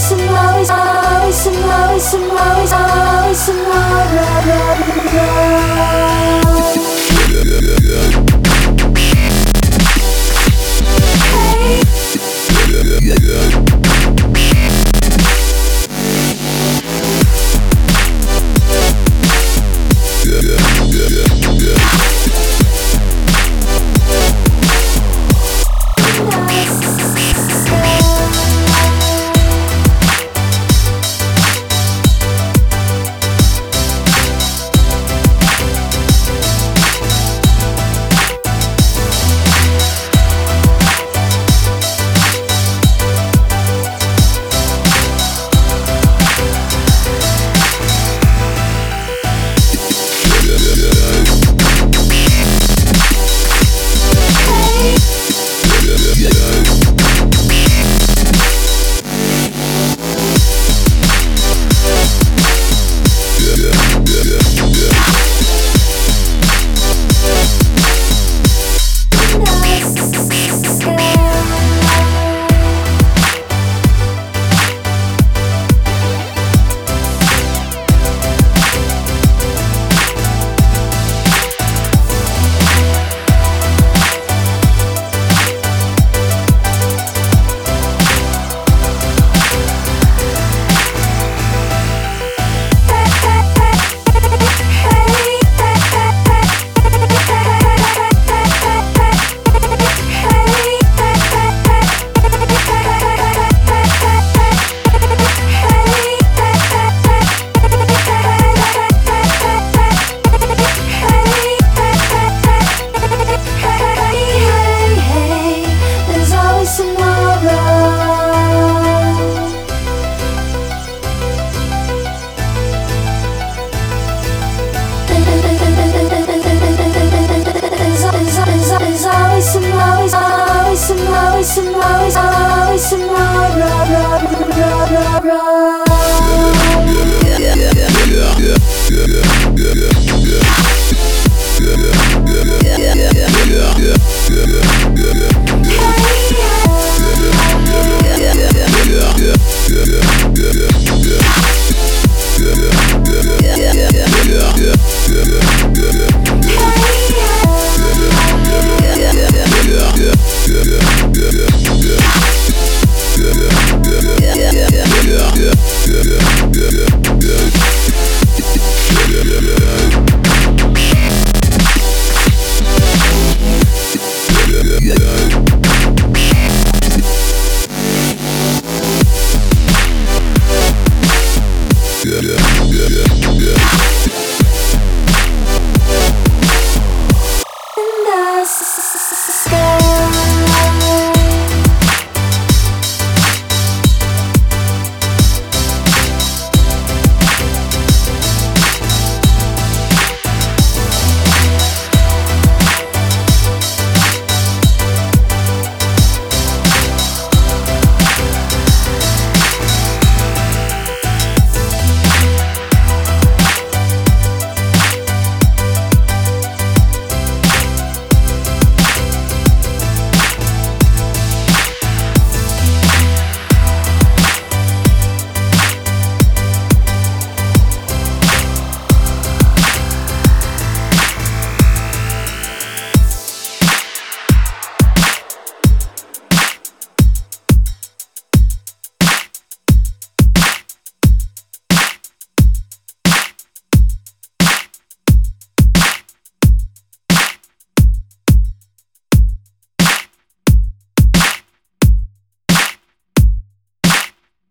some love always, always, always, always, some love, always, love, always, always, always, Yeah. Sky.